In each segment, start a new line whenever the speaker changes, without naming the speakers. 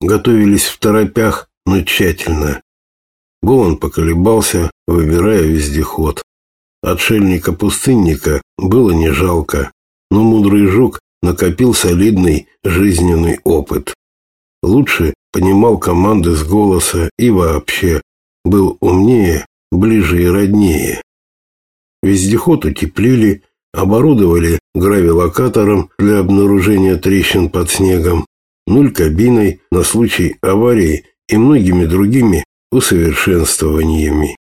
готовились в торопях, но тщательно. Болон поколебался, выбирая вездеход. Отшельника-пустынника было не жалко, но мудрый жук накопил солидный жизненный опыт. Лучше понимал команды с голоса и вообще был умнее, ближе и роднее. Вездеход утеплили, оборудовали гравилокатором для обнаружения трещин под снегом, нуль кабиной на случай аварии и многими другими усовершенствованиями.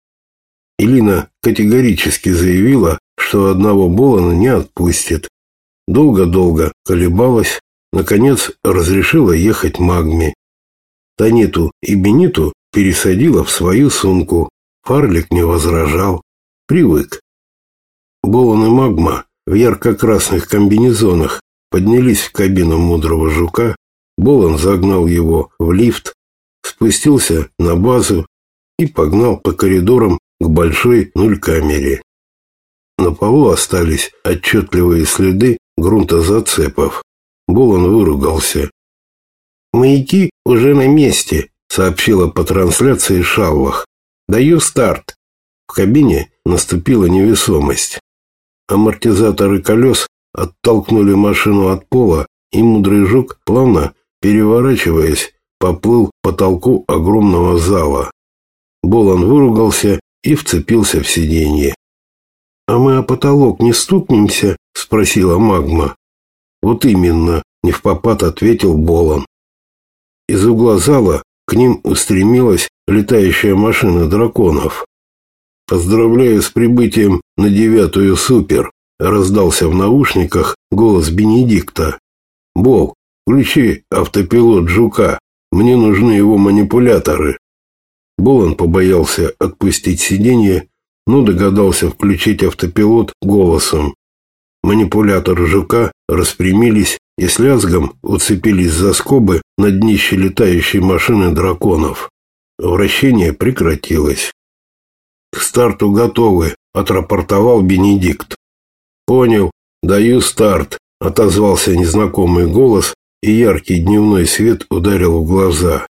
Илина категорически заявила, что одного Болона не отпустит. Долго-долго колебалась, наконец разрешила ехать магме. Таниту и Бениту пересадила в свою сумку. Фарлик не возражал. Привык. Болон и Магма в ярко-красных комбинезонах поднялись в кабину мудрого жука. Болон загнал его в лифт, спустился на базу и погнал по коридорам к большой нуль-камере. На полу остались отчетливые следы грунтозацепов. Болон выругался. «Маяки уже на месте», — сообщила по трансляции Шаллах. «Даю старт». В кабине наступила невесомость. Амортизаторы колес оттолкнули машину от пола, и мудрый жук, плавно переворачиваясь, поплыл к потолку огромного зала. Болон выругался и вцепился в сиденье. «А мы о потолок не стукнемся?» — спросила магма. «Вот именно», — не в попад ответил Болон. Из угла зала к ним устремилась летающая машина драконов. «Поздравляю с прибытием на девятую супер!» Раздался в наушниках голос Бенедикта. «Бол, включи автопилот Жука. Мне нужны его манипуляторы». Болон побоялся отпустить сиденье, но догадался включить автопилот голосом. Манипуляторы Жука распрямились и с лязгом уцепились за скобы на днище летающей машины драконов. Вращение прекратилось. «К старту готовы», — отрапортовал Бенедикт. «Понял, даю старт», — отозвался незнакомый голос, и яркий дневной свет ударил в глаза.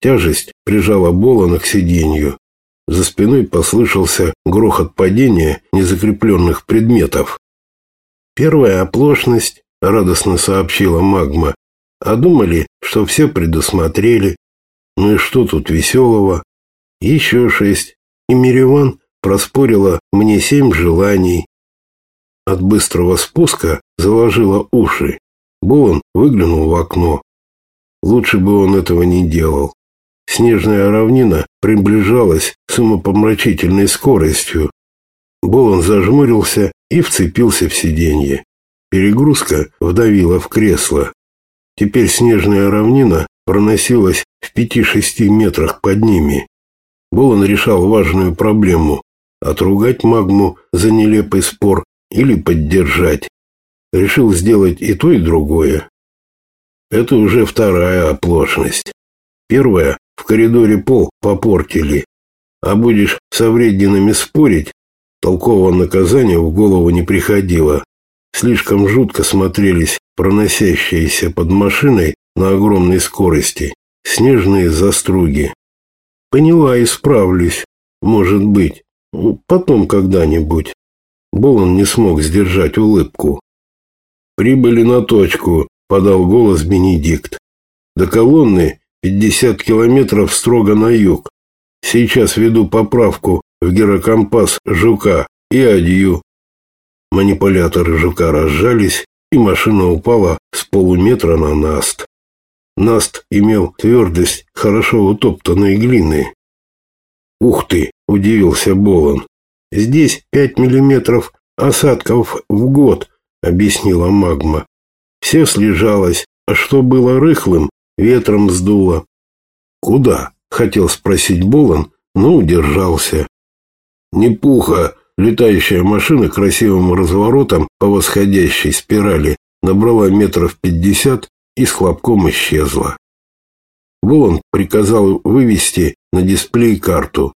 Тяжесть прижала Болана к сиденью. За спиной послышался грохот падения незакрепленных предметов. «Первая оплошность», — радостно сообщила Магма. «А думали, что все предусмотрели. Ну и что тут веселого? Еще шесть и Мириван проспорила мне семь желаний. От быстрого спуска заложила уши. Болон выглянул в окно. Лучше бы он этого не делал. Снежная равнина приближалась с умопомрачительной скоростью. Болон зажмурился и вцепился в сиденье. Перегрузка вдавила в кресло. Теперь снежная равнина проносилась в пяти-шести метрах под ними. Болон решал важную проблему – отругать магму за нелепый спор или поддержать. Решил сделать и то, и другое. Это уже вторая оплошность. Первая – в коридоре пол попортили. А будешь со врединами спорить, толкового наказания в голову не приходило. Слишком жутко смотрелись проносящиеся под машиной на огромной скорости снежные заструги. Поняла, исправлюсь. Может быть. Потом когда-нибудь. Болон не смог сдержать улыбку. «Прибыли на точку», — подал голос Бенедикт. «До колонны 50 километров строго на юг. Сейчас веду поправку в гирокомпас «Жука» и «Адью». Манипуляторы «Жука» разжались, и машина упала с полуметра на наст. Наст имел твердость хорошо утоптанной глины. «Ух ты!» – удивился Болон. «Здесь пять миллиметров осадков в год», – объяснила магма. «Все слежалось, а что было рыхлым, ветром сдуло». «Куда?» – хотел спросить Болон, но удержался. «Не пуха!» Летающая машина красивым разворотом по восходящей спирали набрала метров пятьдесят и с хлопком исчезла. Волан приказал вывести на дисплей карту,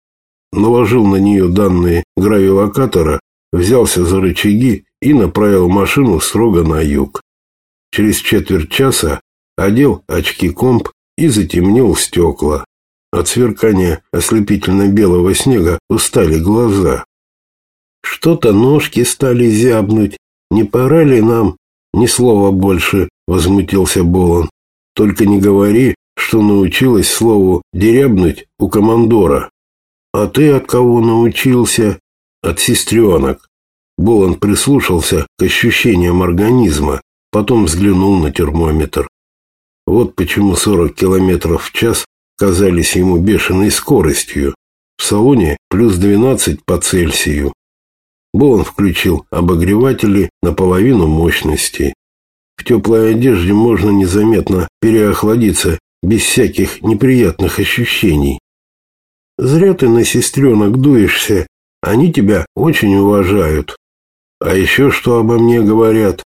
наложил на нее данные гравилокатора, взялся за рычаги и направил машину строго на юг. Через четверть часа одел очки комп и затемнил стекла. От сверкания ослепительно-белого снега устали глаза. Что-то ножки стали зябнуть. Не пора ли нам? Ни слова больше, возмутился Болон. Только не говори, что научилась слову «дерябнуть» у командора. А ты от кого научился? От сестренок. Болон прислушался к ощущениям организма, потом взглянул на термометр. Вот почему 40 километров в час казались ему бешеной скоростью. В салоне плюс 12 по Цельсию. Болон включил обогреватели на половину мощности. В теплой одежде можно незаметно переохладиться без всяких неприятных ощущений. Зря ты на сестренок дуешься, они тебя очень уважают. А еще что обо мне говорят?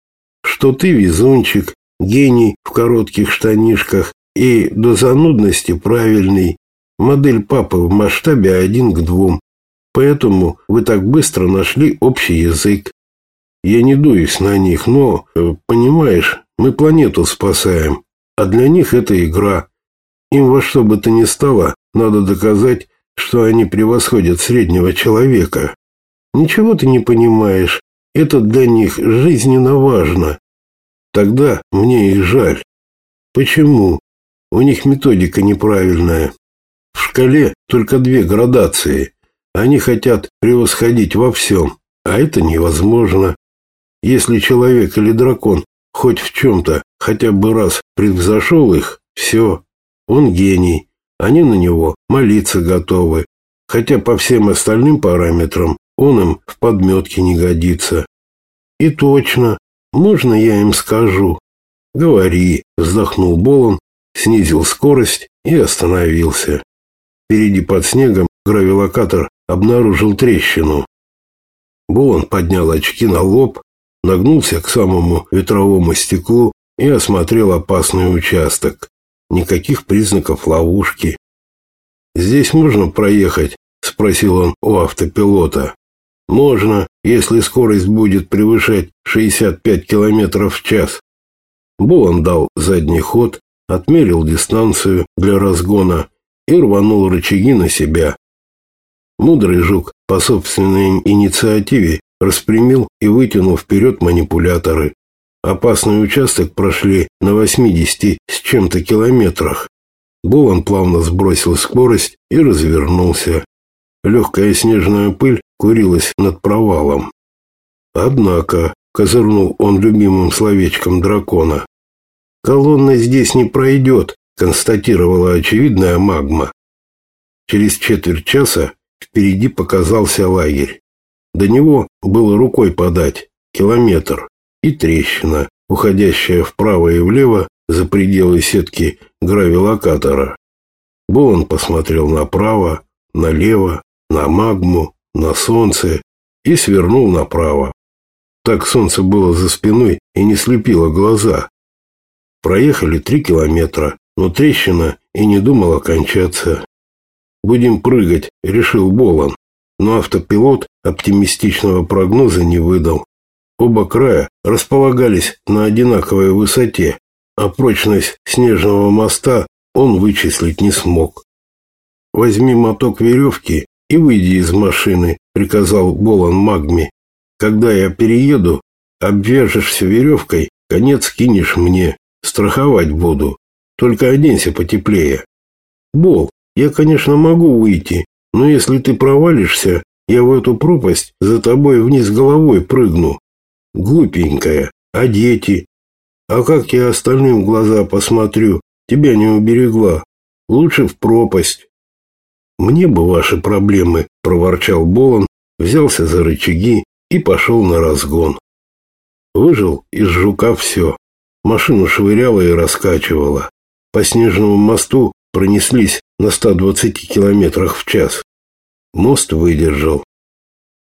Что ты везунчик, гений в коротких штанишках и до занудности правильный. Модель папы в масштабе один к двум. Поэтому вы так быстро нашли общий язык. Я не дуюсь на них, но, э, понимаешь, мы планету спасаем, а для них это игра. Им во что бы то ни стало, надо доказать, что они превосходят среднего человека. Ничего ты не понимаешь, это для них жизненно важно. Тогда мне их жаль. Почему? У них методика неправильная. В шкале только две градации. Они хотят превосходить во всем, а это невозможно. Если человек или дракон хоть в чем-то хотя бы раз превзошел их, все, он гений. Они на него молиться готовы, хотя по всем остальным параметрам он им в подметке не годится. И точно, можно я им скажу? Говори, вздохнул Болон, снизил скорость и остановился. Впереди под снегом гравилокатор обнаружил трещину. Болон поднял очки на лоб, нагнулся к самому ветровому стеклу и осмотрел опасный участок. Никаких признаков ловушки. «Здесь можно проехать?» – спросил он у автопилота. «Можно, если скорость будет превышать 65 км в час». Болон дал задний ход, отмерил дистанцию для разгона и рванул рычаги на себя. Мудрый жук по собственной инициативе распрямил и вытянул вперед манипуляторы. Опасный участок прошли на 80 с чем-то километрах. Болон плавно сбросил скорость и развернулся. Легкая снежная пыль курилась над провалом. Однако, козырнул он любимым словечком дракона, колонна здесь не пройдет, констатировала очевидная магма. Через четверть часа впереди показался лагерь. До него было рукой подать, километр, и трещина, уходящая вправо и влево за пределы сетки гравилокатора. Болон посмотрел направо, налево, на магму, на солнце и свернул направо. Так солнце было за спиной и не слепило глаза. Проехали три километра, но трещина и не думала кончаться. «Будем прыгать», — решил Болон но автопилот оптимистичного прогноза не выдал. Оба края располагались на одинаковой высоте, а прочность снежного моста он вычислить не смог. «Возьми моток веревки и выйди из машины», — приказал Болон Магми. «Когда я перееду, обвяжешься веревкой, конец кинешь мне, страховать буду. Только оденься потеплее». «Бол, я, конечно, могу выйти, но если ты провалишься, я в эту пропасть за тобой вниз головой прыгну. Глупенькая, а дети? А как я остальным в глаза посмотрю, тебя не уберегла. Лучше в пропасть. Мне бы ваши проблемы, проворчал Болон, взялся за рычаги и пошел на разгон. Выжил из жука все. Машину швыряло и раскачивало. По снежному мосту пронеслись на 120 километрах в час. Мост выдержал.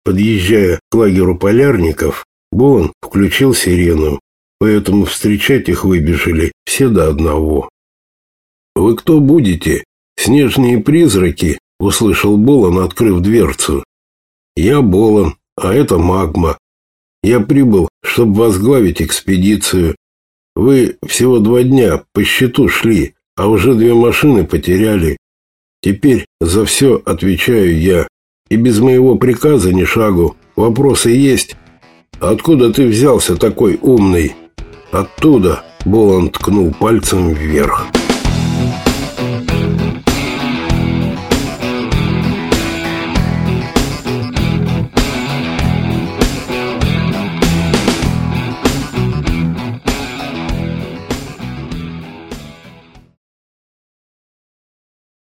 Подъезжая к лагерю полярников, Бон включил сирену, поэтому встречать их выбежали все до одного. «Вы кто будете? Снежные призраки?» — услышал Болон, открыв дверцу. «Я Болон, а это Магма. Я прибыл, чтобы возглавить экспедицию. Вы всего два дня по счету шли, а уже две машины потеряли. Теперь за все отвечаю я. И без моего приказа ни шагу. Вопросы есть? Откуда ты взялся такой умный? Оттуда, Болон ткнул пальцем вверх.